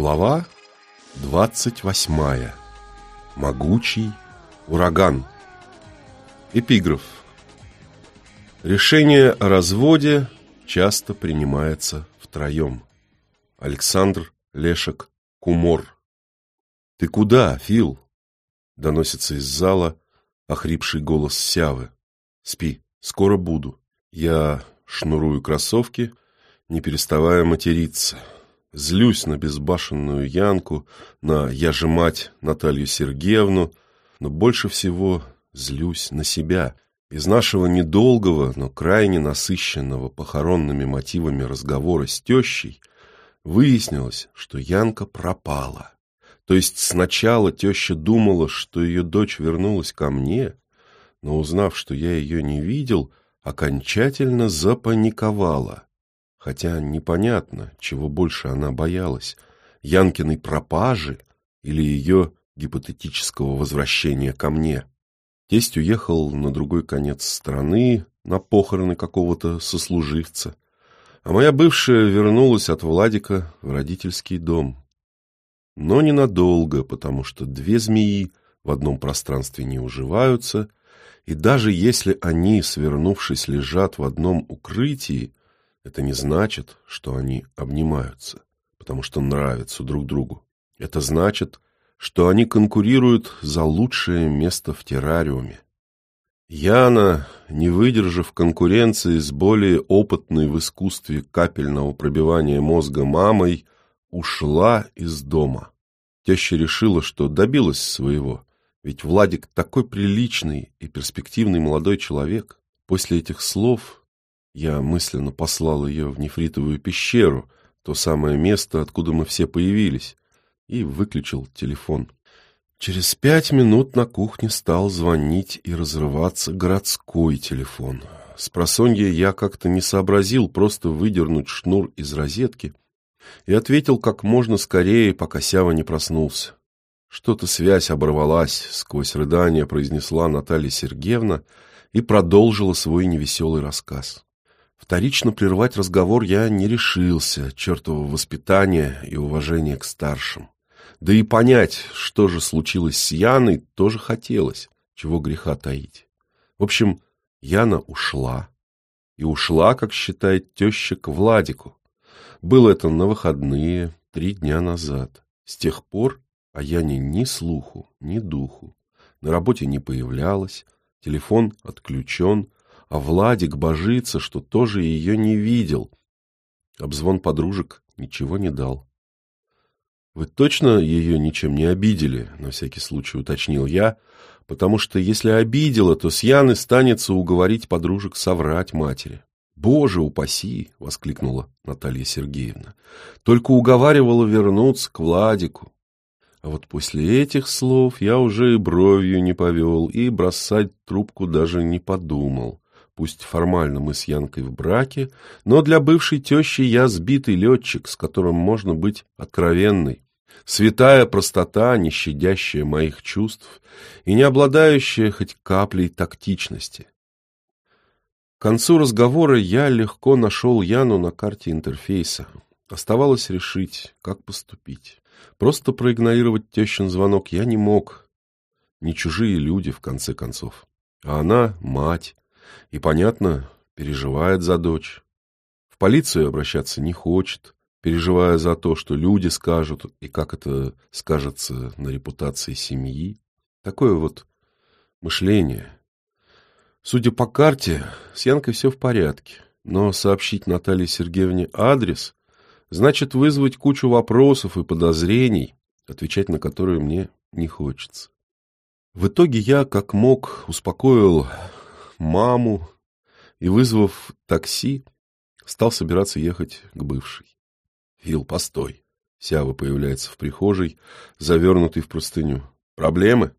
Глава 28. Могучий ураган. Эпиграф. Решение о разводе часто принимается втроем. Александр Лешек Кумор. «Ты куда, Фил?» Доносится из зала охрипший голос Сявы. «Спи, скоро буду. Я шнурую кроссовки, не переставая материться. Злюсь на безбашенную Янку, на «я же мать» Наталью Сергеевну, но больше всего злюсь на себя. Из нашего недолгого, но крайне насыщенного похоронными мотивами разговора с тещей выяснилось, что Янка пропала. То есть сначала теща думала, что ее дочь вернулась ко мне, но узнав, что я ее не видел, окончательно запаниковала. Хотя непонятно, чего больше она боялась – Янкиной пропажи или ее гипотетического возвращения ко мне. Тесть уехал на другой конец страны, на похороны какого-то сослуживца, а моя бывшая вернулась от Владика в родительский дом. Но ненадолго, потому что две змеи в одном пространстве не уживаются, и даже если они, свернувшись, лежат в одном укрытии, это не значит, что они обнимаются, потому что нравятся друг другу. Это значит, что они конкурируют за лучшее место в террариуме. Яна, не выдержав конкуренции с более опытной в искусстве капельного пробивания мозга мамой, ушла из дома. Теща решила, что добилась своего, ведь Владик такой приличный и перспективный молодой человек. После этих слов я мысленно послал ее в нефритовую пещеру, то самое место, откуда мы все появились, и выключил телефон. Через пять минут на кухне стал звонить и разрываться городской телефон. С просонья я как-то не сообразил просто выдернуть шнур из розетки и ответил как можно скорее, пока Сява не проснулся. Что-то связь оборвалась, сквозь рыдания произнесла Наталья Сергеевна и продолжила свой невеселый рассказ. Вторично прервать разговор я не решился, чертово воспитание и уважение к старшим. Да и понять, что же случилось с Яной, тоже хотелось, чего греха таить. В общем, Яна ушла. И ушла, как считает теща, к Владику. Было это на выходные, три дня назад. С тех пор о Яне ни слуху, ни духу. На работе не появлялась, телефон отключен, а Владик божится, что тоже ее не видел. Обзвон подружек ничего не дал. «Вы точно ее ничем не обидели?» — на всякий случай уточнил я, потому что если обидела, то с Яны станется уговорить подружек соврать матери. «Боже упаси!» — воскликнула Наталья Сергеевна. «Только уговаривала вернуться к Владику». А вот после этих слов я уже и бровью не повел, и бросать трубку даже не подумал. Пусть формально мы с Янкой в браке, но для бывшей тещи я сбитый летчик, с которым можно быть откровенной. Святая простота, не щадящая моих чувств и не обладающая хоть каплей тактичности. К концу разговора я легко нашел Яну на карте интерфейса. Оставалось решить, как поступить. Просто проигнорировать тещин звонок я не мог. Не чужие люди, в конце концов. А она — мать, и, понятно, переживает за дочь. В полицию обращаться не хочет, переживая за то, что люди скажут, и как это скажется на репутации семьи. Такое вот мышление. Судя по карте, с Янкой все в порядке, но сообщить Наталье Сергеевне адрес значит вызвать кучу вопросов и подозрений, отвечать на которые мне не хочется. В итоге я, как мог, успокоил маму и, вызвав такси, стал собираться ехать к бывшей. Фил, постой. Сява появляется в прихожей, завернутый в простыню. Проблемы?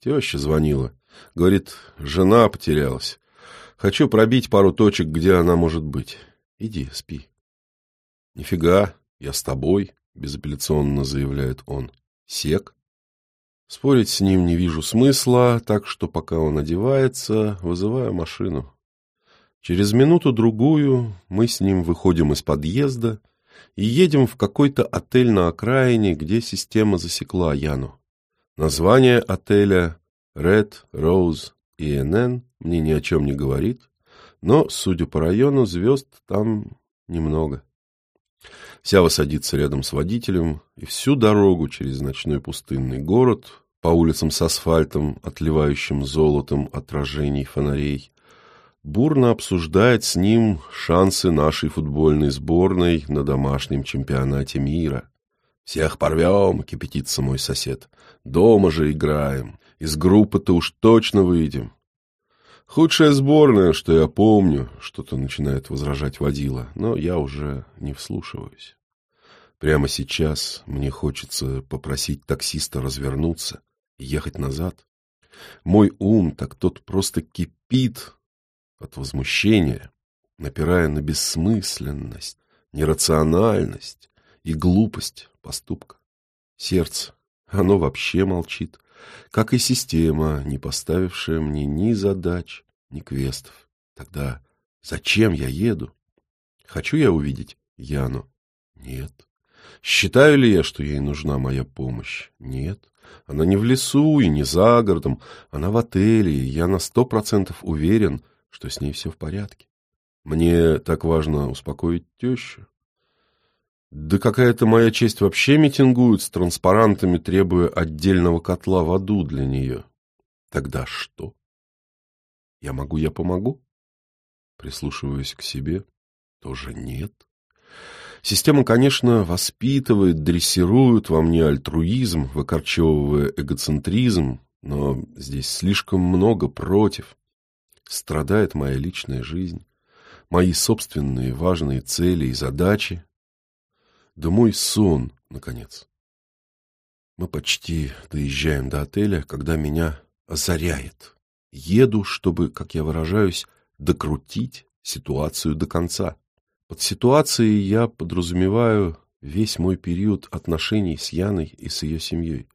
Теща звонила. Говорит, жена потерялась. Хочу пробить пару точек, где она может быть. Иди, спи. Нифига, я с тобой, безапелляционно заявляет он. Сек? Спорить с ним не вижу смысла, так что пока он одевается, вызываю машину. Через минуту-другую мы с ним выходим из подъезда и едем в какой-то отель на окраине, где система засекла Яну. Название отеля Red Rose ИНН мне ни о чем не говорит, но, судя по району, звезд там немного. Сява садится рядом с водителем, и всю дорогу через ночной пустынный город, по улицам с асфальтом, отливающим золотом отражений фонарей, бурно обсуждает с ним шансы нашей футбольной сборной на домашнем чемпионате мира. «Всех порвем», — кипятится мой сосед. «Дома же играем. Из группы-то уж точно выйдем». «Худшая сборная, что я помню», — что-то начинает возражать водила, но я уже не вслушиваюсь. Прямо сейчас мне хочется попросить таксиста развернуться ехать назад. Мой ум так тот просто кипит от возмущения, напирая на бессмысленность, нерациональность и глупость поступка. Сердце, оно вообще молчит, как и система, не поставившая мне ни задач, ни квестов. Тогда зачем я еду? Хочу я увидеть Яну? Нет. Считаю ли я, что ей нужна моя помощь? Нет. Она не в лесу и не за городом, она в отеле, и я на сто процентов уверен, что с ней все в порядке. Мне так важно успокоить тещу. Да какая-то моя честь вообще митингует с транспарантами, требуя отдельного котла в аду для нее. Тогда что? Я могу, я помогу? Прислушиваясь к себе, тоже нет. Система, конечно, воспитывает, дрессирует во мне альтруизм, выкорчевывая эгоцентризм, но здесь слишком много против. Страдает моя личная жизнь, мои собственные важные цели и задачи, да мой сон, наконец. Мы почти доезжаем до отеля, когда меня озаряет. Еду, чтобы, как я выражаюсь, докрутить ситуацию до конца. Под ситуацией я подразумеваю весь мой период отношений с Яной и с ее семьей.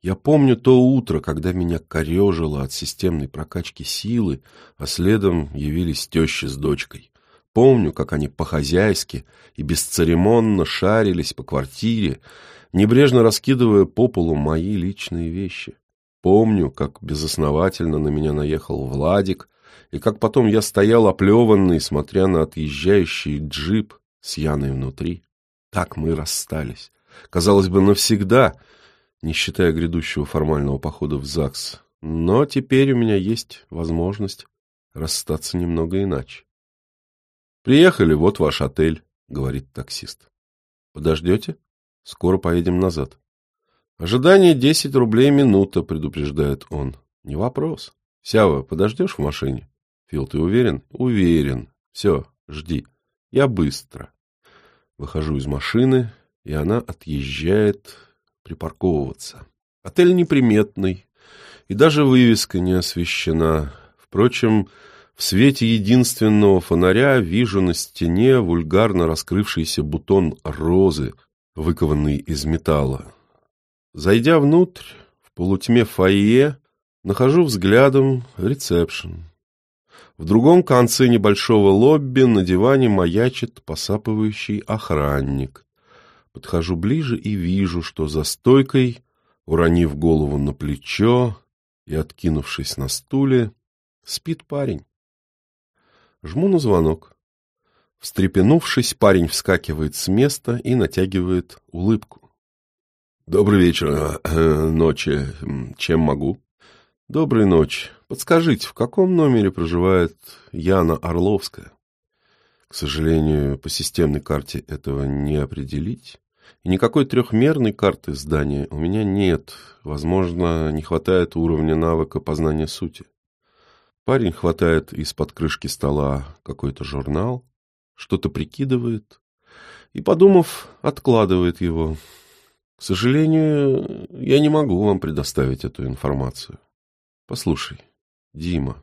Я помню то утро, когда меня корежило от системной прокачки силы, а следом явились тещи с дочкой. Помню, как они по-хозяйски и бесцеремонно шарились по квартире, небрежно раскидывая по полу мои личные вещи. Помню, как безосновательно на меня наехал Владик, и как потом я стоял оплеванный, смотря на отъезжающий джип с Яной внутри. Так мы расстались. Казалось бы, навсегда, не считая грядущего формального похода в ЗАГС. Но теперь у меня есть возможность расстаться немного иначе. «Приехали, вот ваш отель», — говорит таксист. «Подождете? Скоро поедем назад». «Ожидание десять рублей минута», — предупреждает он. «Не вопрос. Сява, подождешь в машине?» «Фил, ты уверен?» «Уверен. Все, жди. Я быстро». Выхожу из машины, и она отъезжает припарковываться. Отель неприметный, и даже вывеска не освещена. Впрочем, в свете единственного фонаря вижу на стене вульгарно раскрывшийся бутон розы, выкованный из металла. Зайдя внутрь, в полутьме фойе, нахожу взглядом ресепшн. В другом конце небольшого лобби на диване маячит посапывающий охранник. Подхожу ближе и вижу, что за стойкой, уронив голову на плечо и откинувшись на стуле, спит парень. Жму на звонок. Встрепенувшись, парень вскакивает с места и натягивает улыбку. «Добрый вечер, э, ночи. Чем могу?» «Доброй ночи. Подскажите, в каком номере проживает Яна Орловская?» К сожалению, по системной карте этого не определить. И никакой трехмерной карты здания у меня нет. Возможно, не хватает уровня навыка познания сути. Парень хватает из-под крышки стола какой-то журнал, что-то прикидывает и, подумав, откладывает его. К сожалению, я не могу вам предоставить эту информацию. Послушай, Дима,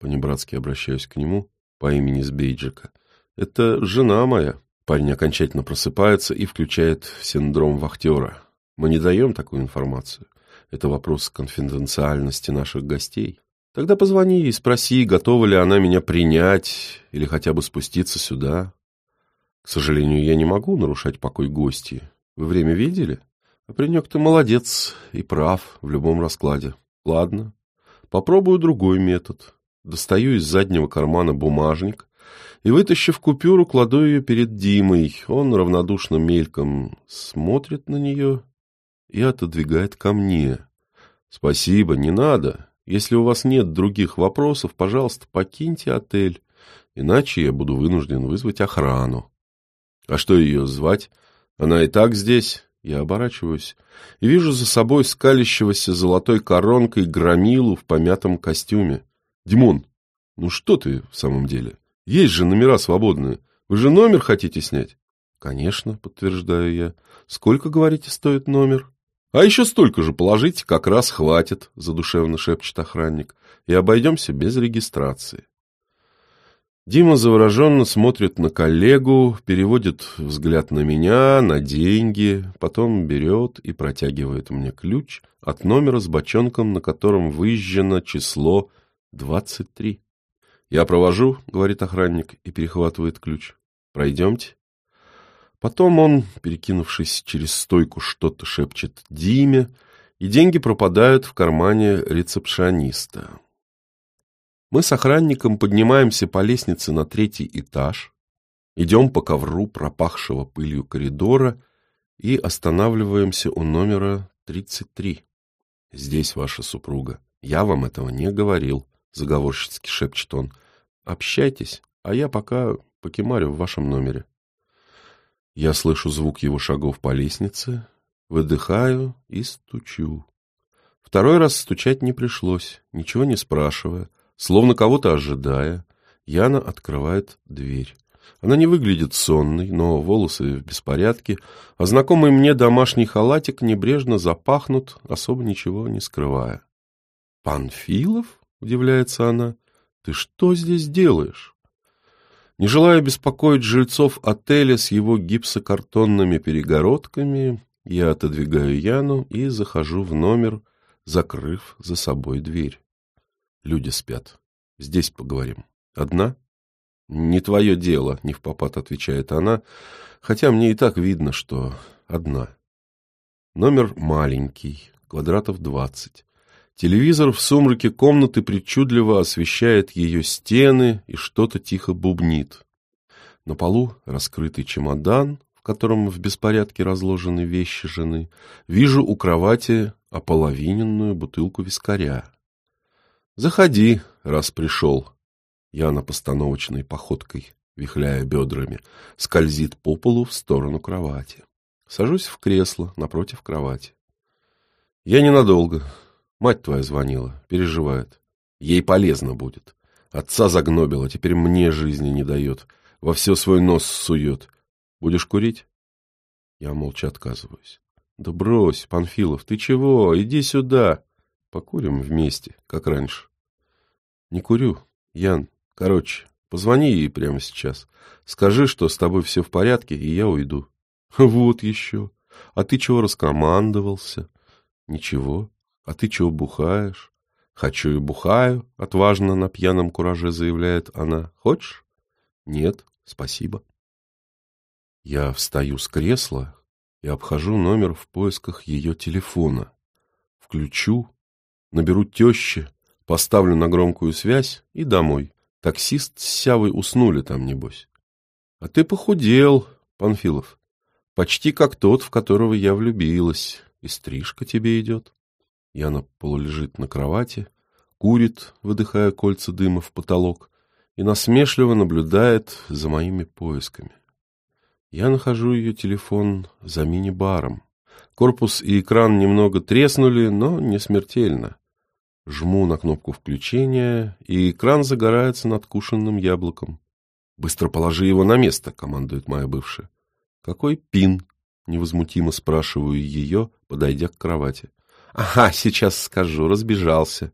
понебратски обращаюсь к нему по имени Сбейджика, это жена моя. Парень окончательно просыпается и включает синдром вахтера. Мы не даем такую информацию. Это вопрос конфиденциальности наших гостей. Тогда позвони и спроси, готова ли она меня принять или хотя бы спуститься сюда. К сожалению, я не могу нарушать покой гостей. Вы время видели? А паренек ты молодец и прав в любом раскладе. Ладно, попробую другой метод. Достаю из заднего кармана бумажник и, вытащив купюру, кладу ее перед Димой. Он равнодушно мельком смотрит на нее и отодвигает ко мне. Спасибо, не надо. Если у вас нет других вопросов, пожалуйста, покиньте отель, иначе я буду вынужден вызвать охрану. А что ее звать? Она и так здесь. Я оборачиваюсь и вижу за собой скалящегося золотой коронкой громилу в помятом костюме. Димон, ну что ты в самом деле? Есть же номера свободные. Вы же номер хотите снять? Конечно, подтверждаю я. Сколько, говорите, стоит номер? А еще столько же положите, как раз хватит, задушевно шепчет охранник. И обойдемся без регистрации. Дима завороженно смотрит на коллегу, переводит взгляд на меня, на деньги, потом берет и протягивает мне ключ от номера с бочонком, на котором выжжено число 23. «Я провожу», — говорит охранник и перехватывает ключ. «Пройдемте». Потом он, перекинувшись через стойку, что-то шепчет Диме, и деньги пропадают в кармане рецепшиониста. Мы с охранником поднимаемся по лестнице на третий этаж, идем по ковру пропахшего пылью коридора и останавливаемся у номера 33. Здесь ваша супруга. Я вам этого не говорил, заговорщицки шепчет он. Общайтесь, а я пока покемарю в вашем номере. Я слышу звук его шагов по лестнице, выдыхаю и стучу. Второй раз стучать не пришлось, ничего не спрашивая. Словно кого-то ожидая, Яна открывает дверь. Она не выглядит сонной, но волосы в беспорядке, а знакомый мне домашний халатик небрежно запахнут, особо ничего не скрывая. «Панфилов?» — удивляется она. «Ты что здесь делаешь?» Не желая беспокоить жильцов отеля с его гипсокартонными перегородками, я отодвигаю Яну и захожу в номер, закрыв за собой дверь. Люди спят. Здесь поговорим. Одна? Не твое дело, не в попад отвечает она, хотя мне и так видно, что одна. Номер маленький, квадратов двадцать. Телевизор в сумраке комнаты причудливо освещает ее стены и что-то тихо бубнит. На полу раскрытый чемодан, в котором в беспорядке разложены вещи жены. Вижу у кровати ополовиненную бутылку вискаря. Заходи, раз пришел. Яна постановочной походкой, вихляя бедрами, скользит по полу в сторону кровати. Сажусь в кресло напротив кровати. Я ненадолго. Мать твоя звонила, переживает. Ей полезно будет. Отца загнобила, теперь мне жизни не дает. Во все свой нос сует. Будешь курить? Я молча отказываюсь. Да брось, Панфилов, ты чего? Иди сюда. Покурим вместе, как раньше. Не курю, Ян. Короче, позвони ей прямо сейчас. Скажи, что с тобой все в порядке, и я уйду. Вот еще. А ты чего раскомандовался? Ничего. А ты чего бухаешь? Хочу и бухаю, отважно на пьяном кураже заявляет она. Хочешь? Нет, спасибо. Я встаю с кресла и обхожу номер в поисках ее телефона. Включу Наберу тещи, поставлю на громкую связь и домой. Таксист с Сявой уснули там, небось. А ты похудел, Панфилов. Почти как тот, в которого я влюбилась. И стрижка тебе идет. Яна полулежит на кровати, курит, выдыхая кольца дыма в потолок, и насмешливо наблюдает за моими поисками. Я нахожу ее телефон за мини-баром. Корпус и экран немного треснули, но не смертельно. Жму на кнопку включения, и экран загорается над кушенным яблоком. «Быстро положи его на место», — командует моя бывшая. «Какой пин?» — невозмутимо спрашиваю ее, подойдя к кровати. «Ага, сейчас скажу, разбежался».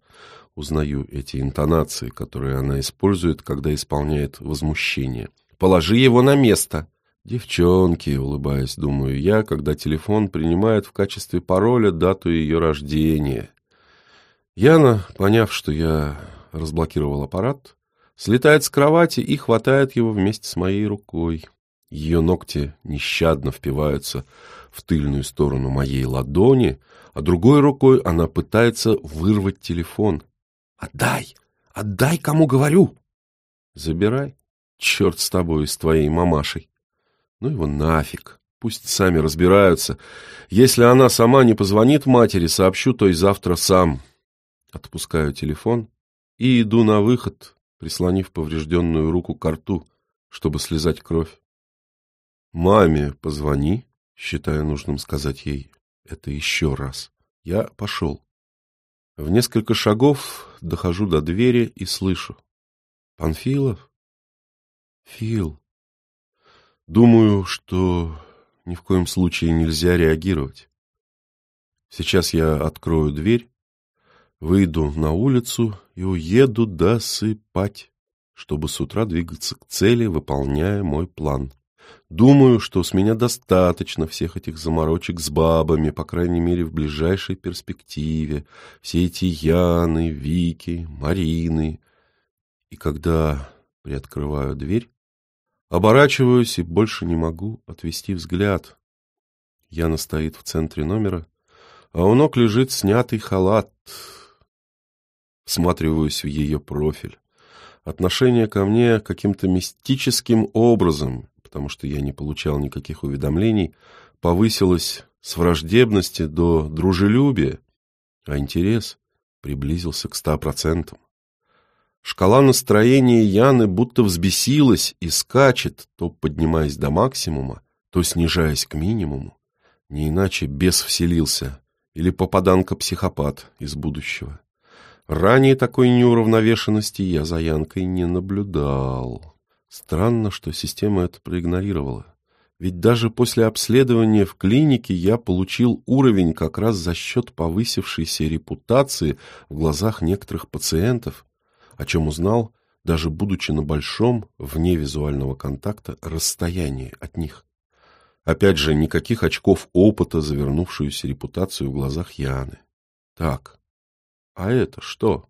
Узнаю эти интонации, которые она использует, когда исполняет возмущение. «Положи его на место». «Девчонки», — улыбаясь, думаю я, когда телефон принимает в качестве пароля дату ее рождения. Яна, поняв, что я разблокировал аппарат, слетает с кровати и хватает его вместе с моей рукой. Ее ногти нещадно впиваются в тыльную сторону моей ладони, а другой рукой она пытается вырвать телефон. «Отдай! Отдай, кому говорю!» «Забирай. Черт с тобой, с твоей мамашей. Ну его нафиг. Пусть сами разбираются. Если она сама не позвонит матери, сообщу, то и завтра сам. Отпускаю телефон и иду на выход, прислонив поврежденную руку к рту, чтобы слезать кровь. «Маме позвони», считая нужным сказать ей это еще раз. Я пошел. В несколько шагов дохожу до двери и слышу. «Панфилов?» «Фил». Думаю, что ни в коем случае нельзя реагировать. Сейчас я открою дверь, выйду на улицу и уеду досыпать, чтобы с утра двигаться к цели, выполняя мой план. Думаю, что с меня достаточно всех этих заморочек с бабами, по крайней мере, в ближайшей перспективе. Все эти Яны, Вики, Марины. И когда приоткрываю дверь, оборачиваюсь и больше не могу отвести взгляд. Яна стоит в центре номера, а у ног лежит снятый халат. Всматриваюсь в ее профиль. Отношение ко мне каким-то мистическим образом, потому что я не получал никаких уведомлений, повысилось с враждебности до дружелюбия, а интерес приблизился к ста процентам. Шкала настроения Яны будто взбесилась и скачет, то поднимаясь до максимума, то снижаясь к минимуму. Не иначе бес вселился, или попаданка-психопат из будущего. Ранее такой неуравновешенности я за Янкой не наблюдал. Странно, что система это проигнорировала. Ведь даже после обследования в клинике я получил уровень как раз за счет повысившейся репутации в глазах некоторых пациентов, о чем узнал, даже будучи на большом, вне визуального контакта, расстоянии от них. Опять же, никаких очков опыта за вернувшуюся репутацию в глазах Яны. Так, а это что?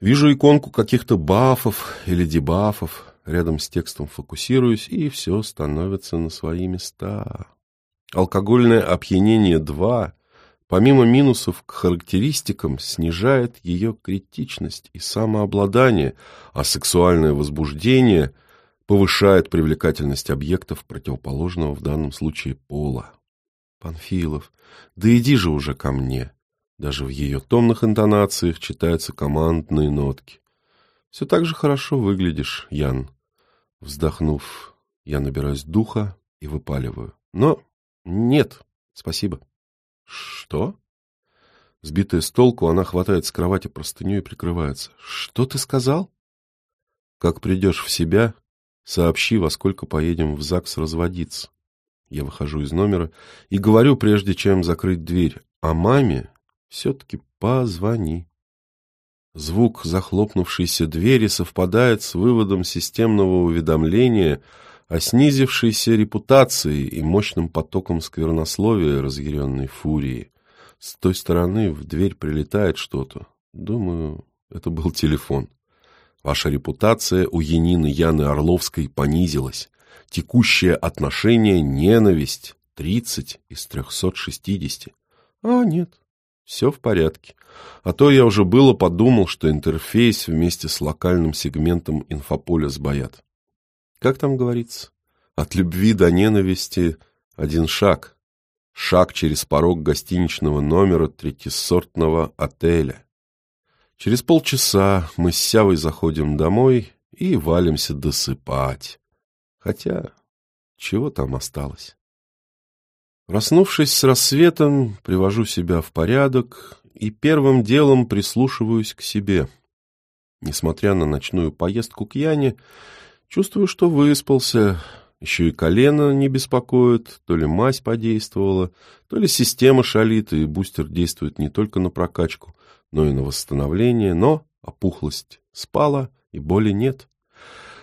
Вижу иконку каких-то бафов или дебафов, рядом с текстом фокусируюсь, и все становится на свои места. Алкогольное опьянение 2, помимо минусов к характеристикам, снижает ее критичность и самообладание, а сексуальное возбуждение – повышает привлекательность объектов противоположного в данном случае пола. Панфилов, да иди же уже ко мне. Даже в ее томных интонациях читаются командные нотки. Все так же хорошо выглядишь, Ян. Вздохнув, я набираюсь духа и выпаливаю. Но нет, спасибо. Что? Сбитая с толку, она хватает с кровати простыню и прикрывается. Что ты сказал? Как придешь в себя, Сообщи, во сколько поедем в ЗАГС разводиться. Я выхожу из номера и говорю, прежде чем закрыть дверь, а маме все-таки позвони. Звук захлопнувшейся двери совпадает с выводом системного уведомления о снизившейся репутации и мощным потоком сквернословия разъяренной фурии. С той стороны в дверь прилетает что-то. Думаю, это был телефон. Ваша репутация у Янины Яны Орловской понизилась. Текущее отношение — ненависть. Тридцать из трехсот шестидесяти. А, нет, все в порядке. А то я уже было подумал, что интерфейс вместе с локальным сегментом инфополя сбоят. Как там говорится? От любви до ненависти один шаг. Шаг через порог гостиничного номера третисортного отеля. Через полчаса мы с Сявой заходим домой и валимся досыпать. Хотя, чего там осталось? Проснувшись с рассветом, привожу себя в порядок и первым делом прислушиваюсь к себе. Несмотря на ночную поездку к Яне, чувствую, что выспался, еще и колено не беспокоит, то ли мазь подействовала, то ли система шалит, и бустер действует не только на прокачку, но и на восстановление, но опухлость спала и боли нет.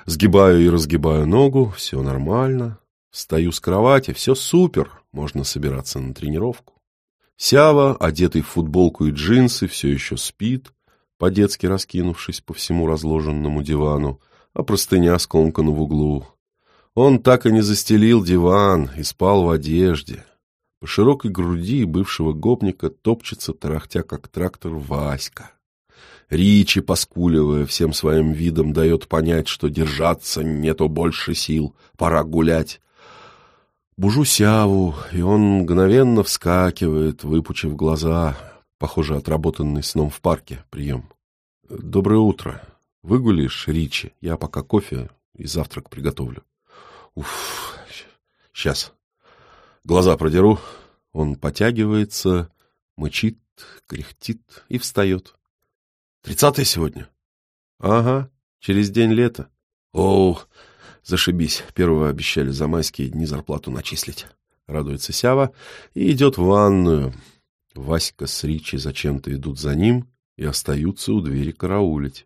Сгибаю и разгибаю ногу, все нормально. Встаю с кровати, все супер, можно собираться на тренировку. Сява, одетый в футболку и джинсы, все еще спит, по-детски раскинувшись по всему разложенному дивану, а простыня скомкана в углу. Он так и не застелил диван и спал в одежде. По широкой груди бывшего гопника топчется, тарахтя как трактор, Васька. Ричи, поскуливая всем своим видом, дает понять, что держаться нету больше сил, пора гулять. Бужу Сяву, и он мгновенно вскакивает, выпучив глаза, похоже, отработанный сном в парке прием. «Доброе утро. Выгулишь, Ричи? Я пока кофе и завтрак приготовлю». «Уф, сейчас. Глаза продеру». Он потягивается, мычит, кряхтит и встает. Тридцатое сегодня? Ага, через день лета. О, зашибись, первого обещали за майские дни зарплату начислить. Радуется Сява и идет в ванную. Васька с Ричи зачем-то идут за ним и остаются у двери караулить.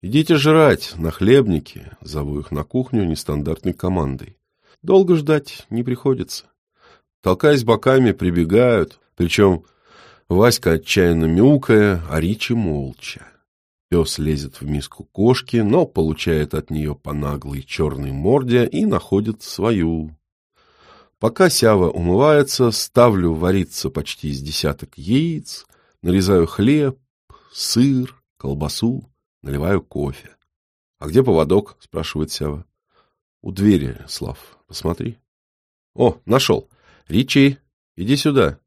«Идите жрать, на хлебнике!» — зову их на кухню нестандартной командой. Долго ждать не приходится. Толкаясь боками, прибегают, причем Васька отчаянно мяукая, а Ричи молча. Пес лезет в миску кошки, но получает от нее по наглой черной морде и находит свою. Пока Сява умывается, ставлю вариться почти из десяток яиц, нарезаю хлеб, сыр, колбасу, наливаю кофе. — А где поводок? — спрашивает Сява. — У двери, Слав, посмотри. — О, нашел. Ричи, иди сюда.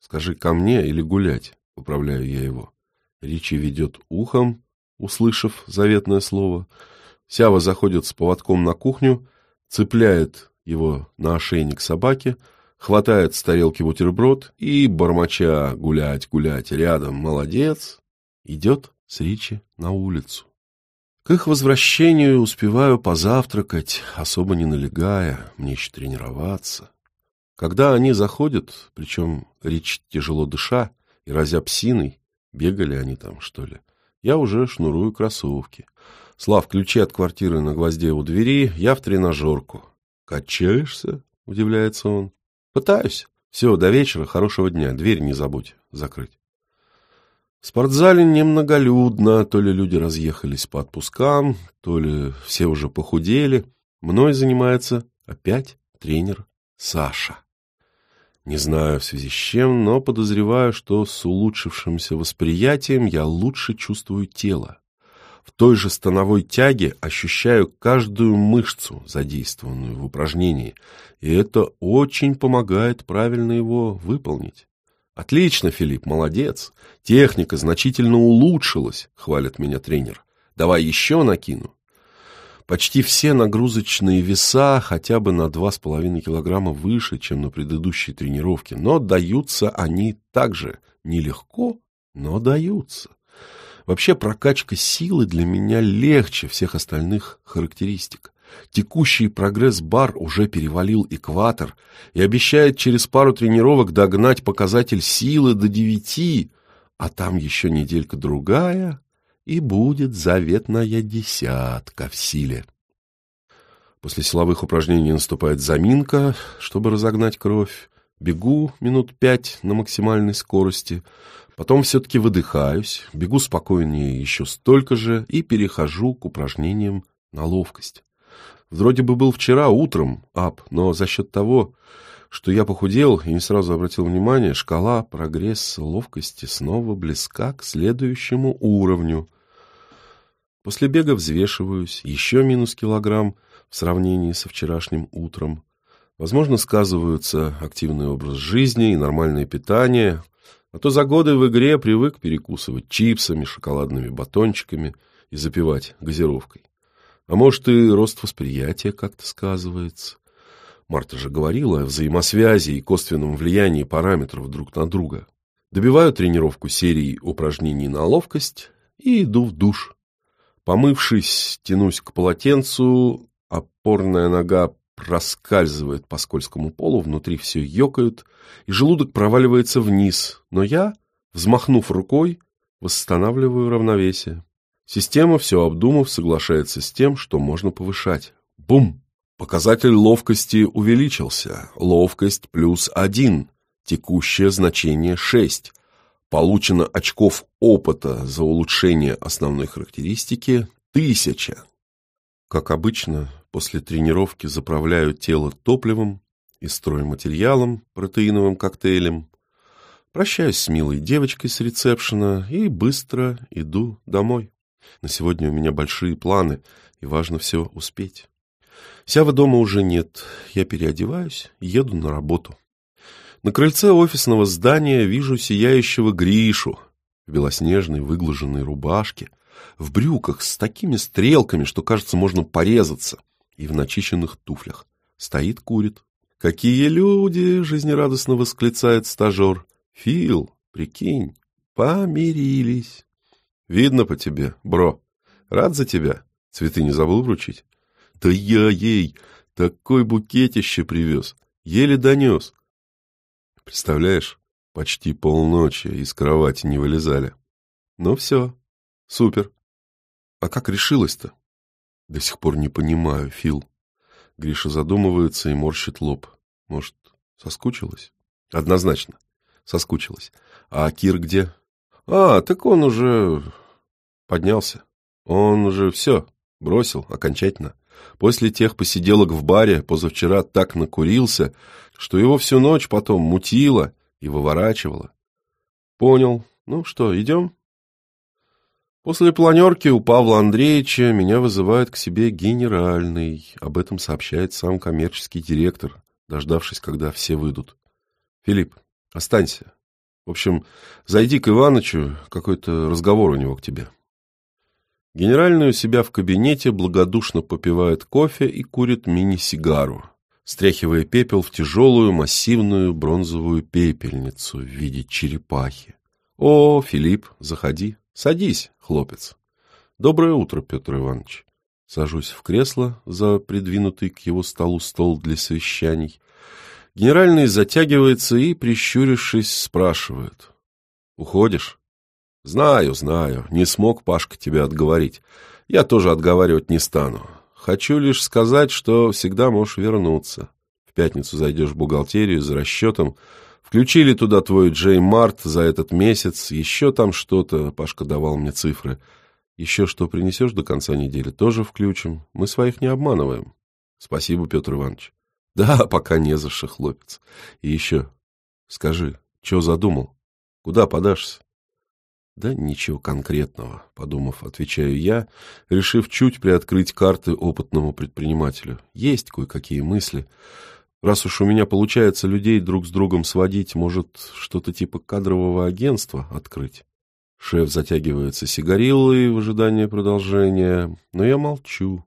Скажи ко мне или гулять, поправляю я его. Ричи ведет ухом, услышав заветное слово. Сява заходит с поводком на кухню, цепляет его на ошейник собаки, хватает с тарелки бутерброд и, бормоча «гулять, гулять, рядом, молодец», идет с Ричи на улицу. К их возвращению успеваю позавтракать, особо не налегая, мне еще тренироваться. Когда они заходят, причем Рич тяжело дыша и разя псиной, бегали они там, что ли, я уже шнурую кроссовки. Слав, ключи от квартиры на гвозде у двери, я в тренажерку. «Качаешься?» — удивляется он. «Пытаюсь. Все, до вечера, хорошего дня. Дверь не забудь закрыть». В спортзале немноголюдно, то ли люди разъехались по отпускам, то ли все уже похудели. Мной занимается опять тренер Саша. Не знаю в связи с чем, но подозреваю, что с улучшившимся восприятием я лучше чувствую тело. В той же становой тяге ощущаю каждую мышцу, задействованную в упражнении, и это очень помогает правильно его выполнить. Отлично, Филипп, молодец. Техника значительно улучшилась, хвалит меня тренер. Давай еще накину. Почти все нагрузочные веса хотя бы на 2,5 килограмма выше, чем на предыдущей тренировке, но даются они также нелегко, но даются. Вообще прокачка силы для меня легче всех остальных характеристик. Текущий прогресс-бар уже перевалил экватор и обещает через пару тренировок догнать показатель силы до девяти, а там еще неделька-другая, и будет заветная десятка в силе. После силовых упражнений наступает заминка, чтобы разогнать кровь. Бегу минут пять на максимальной скорости, потом все-таки выдыхаюсь, бегу спокойнее еще столько же и перехожу к упражнениям на ловкость. Вроде бы был вчера утром ап, но за счет того, что я похудел и не сразу обратил внимание, шкала прогресса ловкости снова близка к следующему уровню. После бега взвешиваюсь, еще минус килограмм в сравнении со вчерашним утром. Возможно, сказываются активный образ жизни и нормальное питание, а то за годы в игре привык перекусывать чипсами, шоколадными батончиками и запивать газировкой. А может, и рост восприятия как-то сказывается. Марта же говорила о взаимосвязи и косвенном влиянии параметров друг на друга. Добиваю тренировку серии упражнений на ловкость и иду в душ. Помывшись, тянусь к полотенцу, опорная нога проскальзывает по скользкому полу, внутри все ёкают, и желудок проваливается вниз, но я, взмахнув рукой, восстанавливаю равновесие. Система, все обдумав, соглашается с тем, что можно повышать. Бум! Показатель ловкости увеличился. Ловкость плюс один. Текущее значение шесть. Получено очков опыта за улучшение основной характеристики – тысяча. Как обычно, После тренировки заправляю тело топливом и стройматериалом, протеиновым коктейлем. Прощаюсь с милой девочкой с ресепшена и быстро иду домой. На сегодня у меня большие планы, и важно все успеть. Сявы дома уже нет. Я переодеваюсь и еду на работу. На крыльце офисного здания вижу сияющего Гришу в белоснежной выглаженной рубашке, в брюках с такими стрелками, что, кажется, можно порезаться, и в начищенных туфлях. Стоит, курит. «Какие люди!» — жизнерадостно восклицает стажер. «Фил, прикинь, помирились!» «Видно по тебе, бро. Рад за тебя. Цветы не забыл вручить?» «Да я ей такой букетище привез. Еле донес. Представляешь, почти полночи из кровати не вылезали. Ну все, супер. А как решилась-то? До сих пор не понимаю, Фил. Гриша задумывается и морщит лоб. Может, соскучилась? Однозначно, соскучилась. А Кир где? А, так он уже поднялся. Он уже все, бросил окончательно. После тех посиделок в баре позавчера так накурился, что его всю ночь потом мутило и выворачивало. Понял. Ну что, идем? После планерки у Павла Андреевича меня вызывает к себе генеральный. Об этом сообщает сам коммерческий директор, дождавшись, когда все выйдут. Филипп, останься. В общем, зайди к Иванычу, какой-то разговор у него к тебе. Генеральный у себя в кабинете благодушно попивает кофе и курит мини-сигару, стряхивая пепел в тяжелую массивную бронзовую пепельницу в виде черепахи. «О, Филипп, заходи. Садись, хлопец». «Доброе утро, Петр Иванович». Сажусь в кресло за придвинутый к его столу стол для совещаний. Генеральный затягивается и, прищурившись, спрашивает. «Уходишь?» Знаю, знаю, не смог Пашка тебя отговорить. Я тоже отговаривать не стану. Хочу лишь сказать, что всегда можешь вернуться. В пятницу зайдешь в бухгалтерию за расчетом. Включили туда твой Джей Март за этот месяц. Еще там что-то, Пашка давал мне цифры. Еще что принесешь до конца недели, тоже включим. Мы своих не обманываем. Спасибо, Петр Иванович. Да, пока не за что. И еще, скажи, что задумал? Куда подашься? Да ничего конкретного, подумав, отвечаю я, решив чуть приоткрыть карты опытному предпринимателю. Есть кое-какие мысли. Раз уж у меня получается людей друг с другом сводить, может, что-то типа кадрового агентства открыть? Шеф затягивается сигариллой в ожидании продолжения, но я молчу.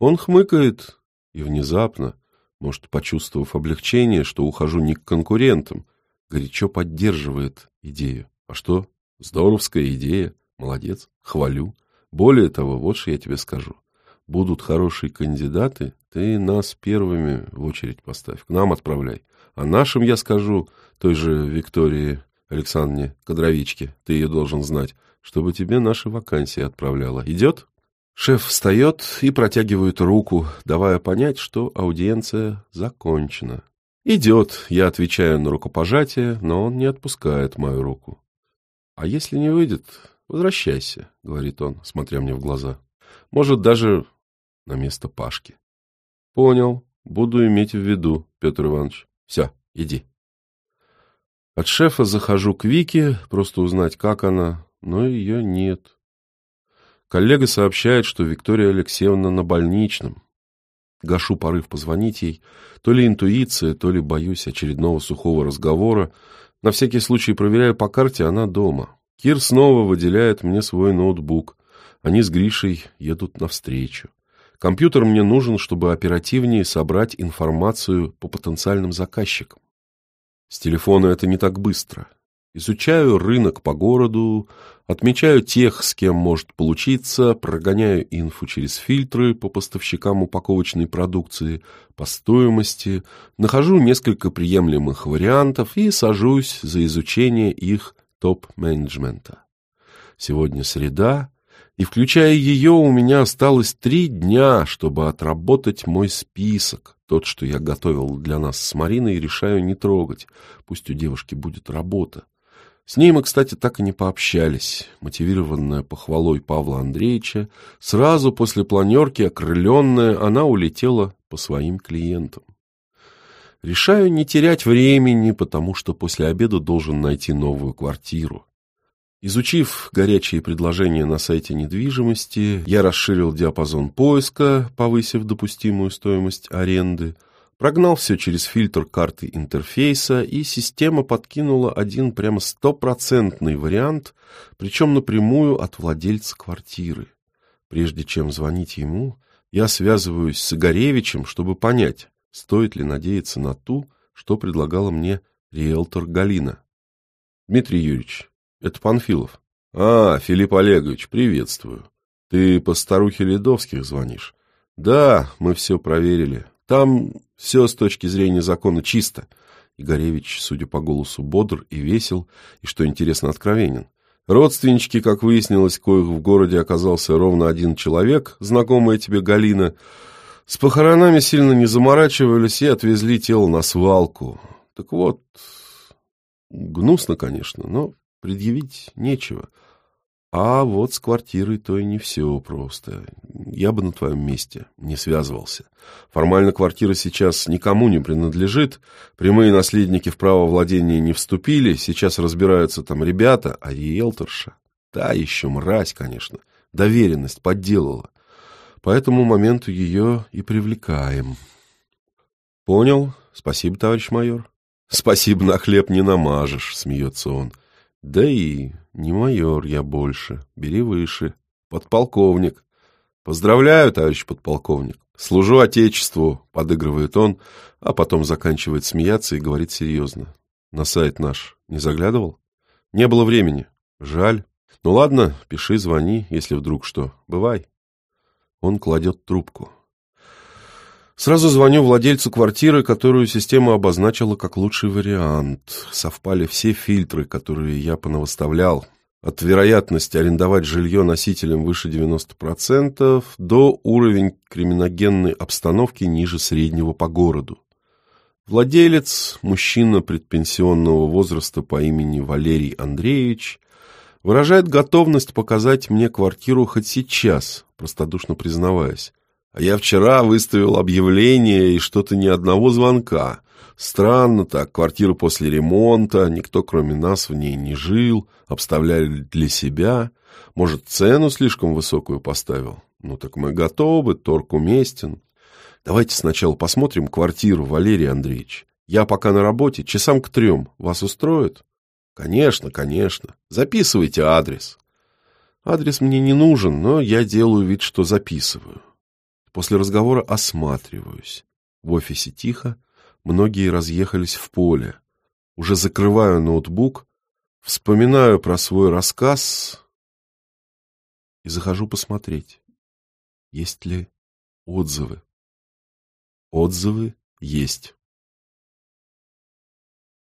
Он хмыкает, и внезапно, может, почувствовав облегчение, что ухожу не к конкурентам, горячо поддерживает идею. А что, Здоровская идея. Молодец. Хвалю. Более того, вот что я тебе скажу. Будут хорошие кандидаты, ты нас первыми в очередь поставь. К нам отправляй. А нашим я скажу, той же Виктории Александровне Кадровичке, ты ее должен знать, чтобы тебе наши вакансии отправляла. Идет? Шеф встает и протягивает руку, давая понять, что аудиенция закончена. Идет, я отвечаю на рукопожатие, но он не отпускает мою руку. «А если не выйдет, возвращайся», — говорит он, смотря мне в глаза. «Может, даже на место Пашки». «Понял. Буду иметь в виду, Петр Иванович. Все, иди». От шефа захожу к Вике, просто узнать, как она, но ее нет. Коллега сообщает, что Виктория Алексеевна на больничном. Гашу порыв позвонить ей. То ли интуиция, то ли боюсь очередного сухого разговора, на всякий случай проверяю по карте, она дома. Кир снова выделяет мне свой ноутбук. Они с Гришей едут навстречу. Компьютер мне нужен, чтобы оперативнее собрать информацию по потенциальным заказчикам. С телефона это не так быстро. Изучаю рынок по городу, отмечаю тех, с кем может получиться, прогоняю инфу через фильтры по поставщикам упаковочной продукции, по стоимости, нахожу несколько приемлемых вариантов и сажусь за изучение их топ-менеджмента. Сегодня среда, и, включая ее, у меня осталось три дня, чтобы отработать мой список, тот, что я готовил для нас с Мариной, решаю не трогать, пусть у девушки будет работа. С ней мы, кстати, так и не пообщались, мотивированная похвалой Павла Андреевича. Сразу после планерки, окрыленная, она улетела по своим клиентам. Решаю не терять времени, потому что после обеда должен найти новую квартиру. Изучив горячие предложения на сайте недвижимости, я расширил диапазон поиска, повысив допустимую стоимость аренды, прогнал все через фильтр карты интерфейса, и система подкинула один прямо стопроцентный вариант, причем напрямую от владельца квартиры. Прежде чем звонить ему, я связываюсь с Игоревичем, чтобы понять, стоит ли надеяться на ту, что предлагала мне риэлтор Галина. Дмитрий Юрьевич, это Панфилов. А, Филипп Олегович, приветствую. Ты по старухе Ледовских звонишь? Да, мы все проверили. Там все с точки зрения закона чисто. Игоревич, судя по голосу, бодр и весел, и, что интересно, откровенен. Родственнички, как выяснилось, коих в городе оказался ровно один человек, знакомая тебе Галина, с похоронами сильно не заморачивались и отвезли тело на свалку. Так вот, гнусно, конечно, но предъявить нечего. А вот с квартирой то и не все просто. Я бы на твоем месте не связывался. Формально квартира сейчас никому не принадлежит, прямые наследники в право владения не вступили, сейчас разбираются там ребята, а риэлторша, та еще мразь, конечно, доверенность подделала. По этому моменту ее и привлекаем. Понял. Спасибо, товарищ майор. Спасибо, на хлеб не намажешь, смеется он. Да и не майор я больше. Бери выше. Подполковник. Поздравляю, товарищ подполковник. Служу Отечеству, подыгрывает он, а потом заканчивает смеяться и говорит серьезно. На сайт наш не заглядывал? Не было времени. Жаль. Ну ладно, пиши, звони, если вдруг что. Бывай. Он кладет трубку. Сразу звоню владельцу квартиры, которую система обозначила как лучший вариант. Совпали все фильтры, которые я понавыставлял. От вероятности арендовать жилье носителям выше 90% до уровень криминогенной обстановки ниже среднего по городу. Владелец, мужчина предпенсионного возраста по имени Валерий Андреевич, выражает готовность показать мне квартиру хоть сейчас, простодушно признаваясь. А я вчера выставил объявление и что-то ни одного звонка. Странно так, квартира после ремонта, никто кроме нас в ней не жил, обставляли для себя. Может, цену слишком высокую поставил? Ну так мы готовы, торг уместен. Давайте сначала посмотрим квартиру, Валерий Андреевич. Я пока на работе, часам к трем. Вас устроит? Конечно, конечно. Записывайте адрес. Адрес мне не нужен, но я делаю вид, что записываю. После разговора осматриваюсь. В офисе тихо, многие разъехались в поле. Уже закрываю ноутбук, вспоминаю про свой рассказ и захожу посмотреть, есть ли отзывы. Отзывы есть.